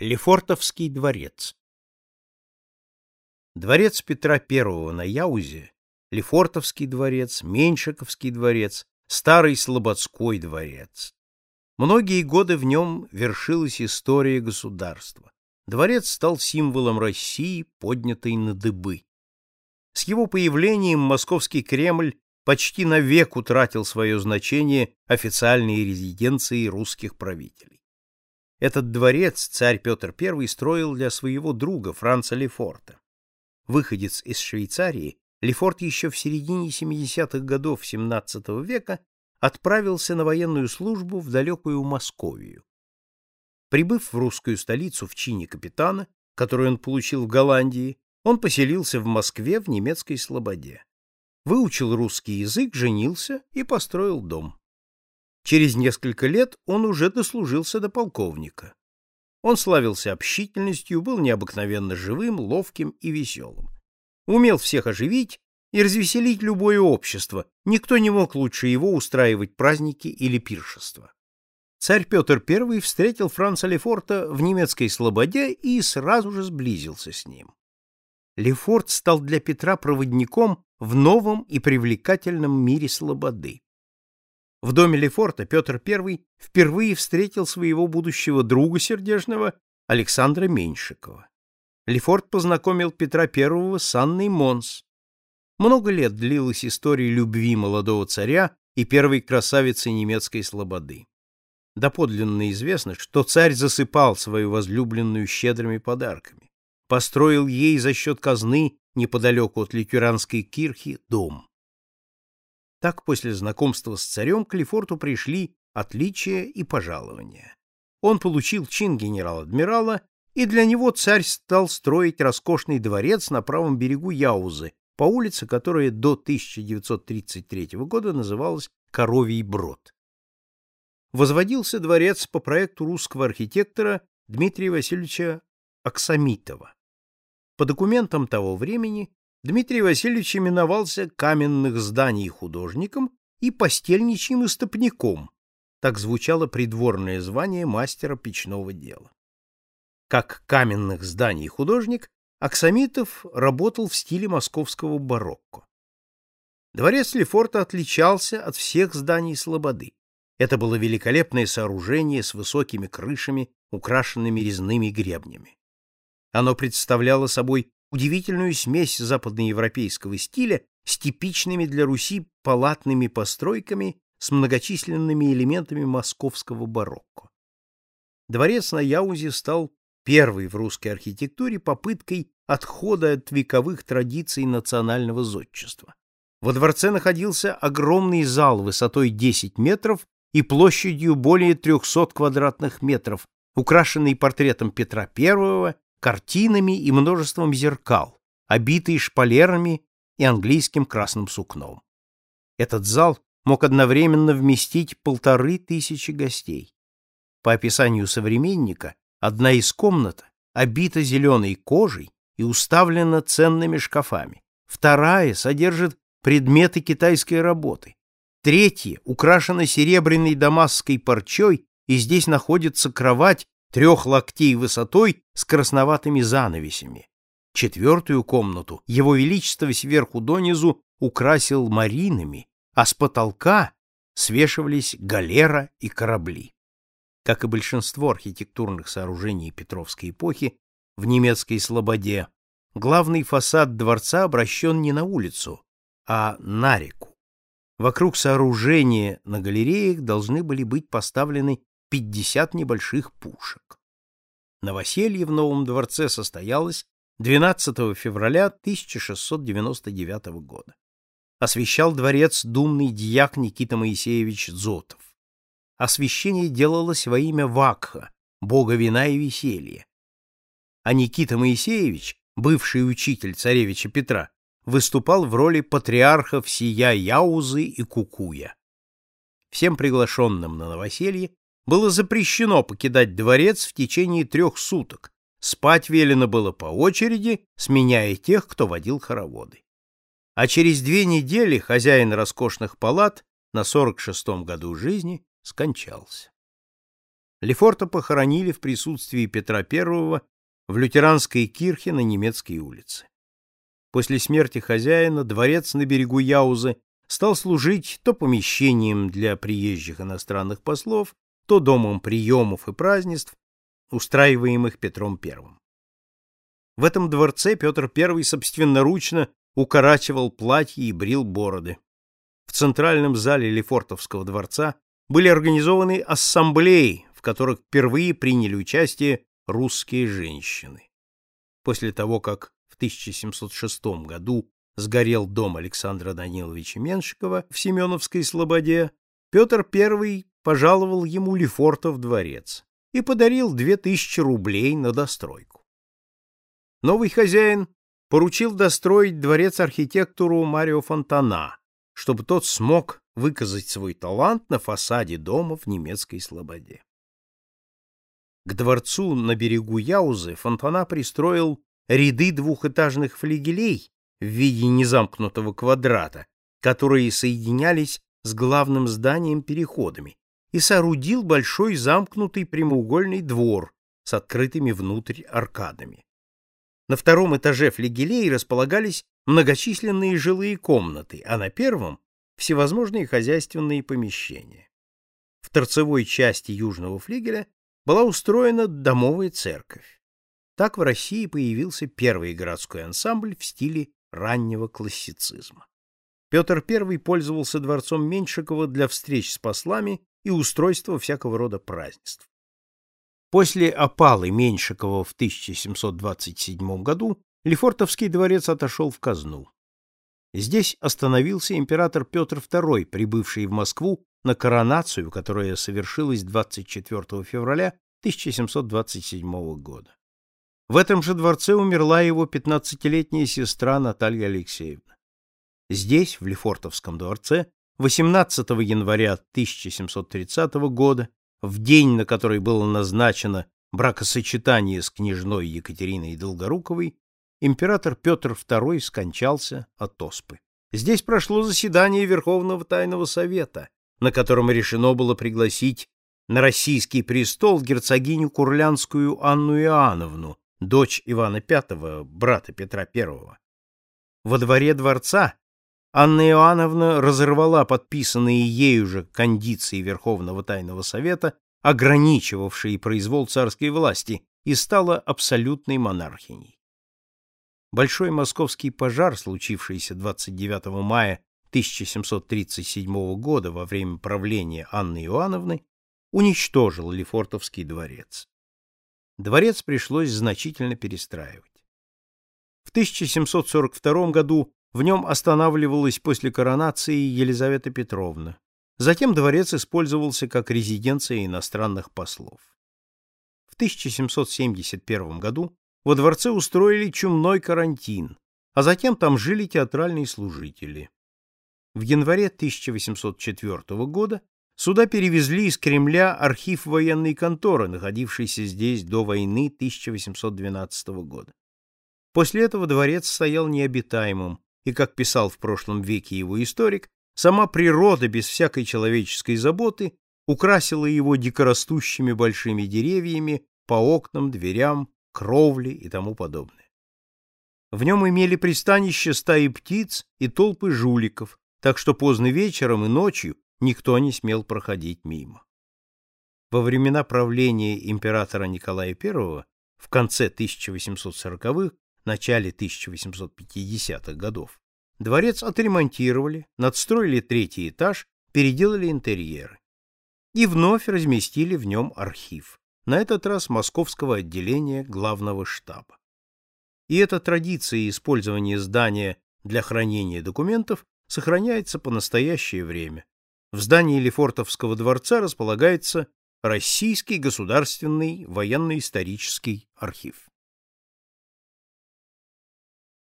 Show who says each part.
Speaker 1: Лефортовский дворец Дворец Петра I на Яузе, Лефортовский дворец, Меньшиковский дворец, Старый Слободской дворец. Многие годы в нем вершилась история государства. Дворец стал символом России, поднятой на дыбы. С его появлением московский Кремль почти навек утратил свое значение официальной резиденции русских правителей. Этот дворец царь Петр I строил для своего друга Франца Лефорта. Выходец из Швейцарии, Лефорт еще в середине 70-х годов XVII века отправился на военную службу в далекую Московию. Прибыв в русскую столицу в чине капитана, которую он получил в Голландии, он поселился в Москве в немецкой слободе. Выучил русский язык, женился и построил дом. Через несколько лет он уже дослужился до полковника. Он славился общительностью, был необыкновенно живым, ловким и веселым. Умел всех оживить и развеселить любое общество, никто не мог лучше его устраивать праздники или пиршества. Царь Петр I встретил Франца Лефорта в немецкой слободе и сразу же сблизился с ним. Лефорт стал для Петра проводником в новом и привлекательном мире слободы. В доме Лефорта Петр I впервые встретил своего будущего друга сердечного Александра Меньшикова. Лефорт познакомил Петра I с Анной Монс. Много лет длилась история любви молодого царя и первой красавицы немецкой слободы. Доподлинно известно, что царь засыпал свою возлюбленную щедрыми подарками, построил ей за счет казны неподалеку от Литюранской кирхи дом. Так после знакомства с царем к Лефорту пришли отличия и пожалования. Он получил чин генерал-адмирала, и для него царь стал строить роскошный дворец на правом берегу Яузы, по улице, которая до 1933 года называлась Коровий Брод. Возводился дворец по проекту русского архитектора Дмитрия Васильевича Аксамитова. По документам того времени Дмитрий Васильевич именовался каменных зданий художником и постельничьим истопником, так звучало придворное звание мастера печного дела. Как каменных зданий художник, Аксамитов работал в стиле московского барокко. Дворец Лефорта отличался от всех зданий Слободы. Это было великолепное сооружение с высокими крышами, украшенными резными гребнями. Оно представляло собой удивительную смесь западноевропейского стиля с типичными для Руси палатными постройками с многочисленными элементами московского барокко. Дворец на Яузе стал первой в русской архитектуре попыткой отхода от вековых традиций национального зодчества. Во дворце находился огромный зал высотой 10 метров и площадью более 300 квадратных метров, украшенный портретом Петра I картинами и множеством зеркал, обитые шпалерами и английским красным сукном. Этот зал мог одновременно вместить полторы тысячи гостей. По описанию современника, одна из комнат обита зеленой кожей и уставлена ценными шкафами. Вторая содержит предметы китайской работы. Третья украшена серебряной дамасской парчой, и здесь находится кровать трех локтей высотой с красноватыми занавесями. Четвертую комнату его величество сверху донизу украсил маринами, а с потолка свешивались галера и корабли. Как и большинство архитектурных сооружений Петровской эпохи, в немецкой слободе главный фасад дворца обращен не на улицу, а на реку. Вокруг сооружения на галереях должны были быть поставлены 50 небольших пушек. Новоселье в Новом дворце состоялось 12 февраля 1699 года. Освещал дворец думный дьяк Никита Моисеевич Зотов. Освещение делалось во имя Вакха, бога вина и веселья. А Никита Моисеевич, бывший учитель царевича Петра, выступал в роли патриарха всея Яузы и Кукуя. Всем приглашенным на новоселье было запрещено покидать дворец в течение трех суток. Спать велено было по очереди, сменяя тех, кто водил хороводы. А через две недели хозяин роскошных палат на 46-м году жизни скончался. Лефорта похоронили в присутствии Петра I в лютеранской кирхе на немецкой улице. После смерти хозяина дворец на берегу Яузы стал служить то помещением для приезжих иностранных послов, то домом приемов и празднеств, устраиваемых Петром I. В этом дворце Петр I собственноручно укорачивал платья и брил бороды. В центральном зале Лефортовского дворца были организованы ассамблеи, в которых впервые приняли участие русские женщины. После того, как в 1706 году сгорел дом Александра Даниловича Меншикова в Семеновской Слободе, Петр I пожаловал ему Лефортов дворец и подарил 2000 рублей на достройку. Новый хозяин поручил достроить дворец архитектору Марио Фонтана, чтобы тот смог выказать свой талант на фасаде дома в немецкой слободе. К дворцу на берегу Яузы Фонтана пристроил ряды двухэтажных флигелей в виде незамкнутого квадрата, которые соединялись с главным зданием переходами, и соорудил большой замкнутый прямоугольный двор с открытыми внутрь аркадами. На втором этаже флигелей располагались многочисленные жилые комнаты, а на первом — всевозможные хозяйственные помещения. В торцевой части южного флигеля была устроена домовая церковь. Так в России появился первый городской ансамбль в стиле раннего классицизма. Петр I пользовался дворцом Меньшикова для встреч с послами и устройства всякого рода празднеств. После опалы Меньшикова в 1727 году Лефортовский дворец отошел в казну. Здесь остановился император Петр II, прибывший в Москву на коронацию, которая совершилась 24 февраля 1727 года. В этом же дворце умерла его 15-летняя сестра Наталья Алексеевна. Здесь, в Лефортовском дворце, 18 января 1730 года, в день, на который было назначено бракосочетание с княжной Екатериной Долгоруковой, император Петр II скончался от оспы. Здесь прошло заседание Верховного Тайного Совета, на котором решено было пригласить на российский престол герцогиню Курлянскую Анну Иоанновну, дочь Ивана V, брата Петра I. Во дворе дворца Анна Иоанновна разорвала подписанные ею же кондиции Верховного Тайного Совета, ограничивавшие произвол царской власти, и стала абсолютной монархиней. Большой московский пожар, случившийся 29 мая 1737 года во время правления Анны Иоанновны, уничтожил Лефортовский дворец. Дворец пришлось значительно перестраивать. В 1742 году в нем останавливалась после коронации Елизавета Петровна. Затем дворец использовался как резиденция иностранных послов. В 1771 году во дворце устроили чумной карантин, а затем там жили театральные служители. В январе 1804 года сюда перевезли из Кремля архив военной конторы, находившийся здесь до войны 1812 года. После этого дворец стоял необитаемым, и, как писал в прошлом веке его историк, сама природа без всякой человеческой заботы украсила его дикорастущими большими деревьями по окнам, дверям, кровле и тому подобное. В нем имели пристанище стаи птиц и толпы жуликов, так что поздно вечером и ночью никто не смел проходить мимо. Во времена правления императора Николая I в конце 1840-х, начале 1850-х годов дворец отремонтировали, надстроили третий этаж, переделали интерьеры и вновь разместили в нем архив, на этот раз московского отделения главного штаба. И эта традиция использования здания для хранения документов сохраняется по настоящее время. В здании Лефортовского дворца располагается Российский государственный военно-исторический архив.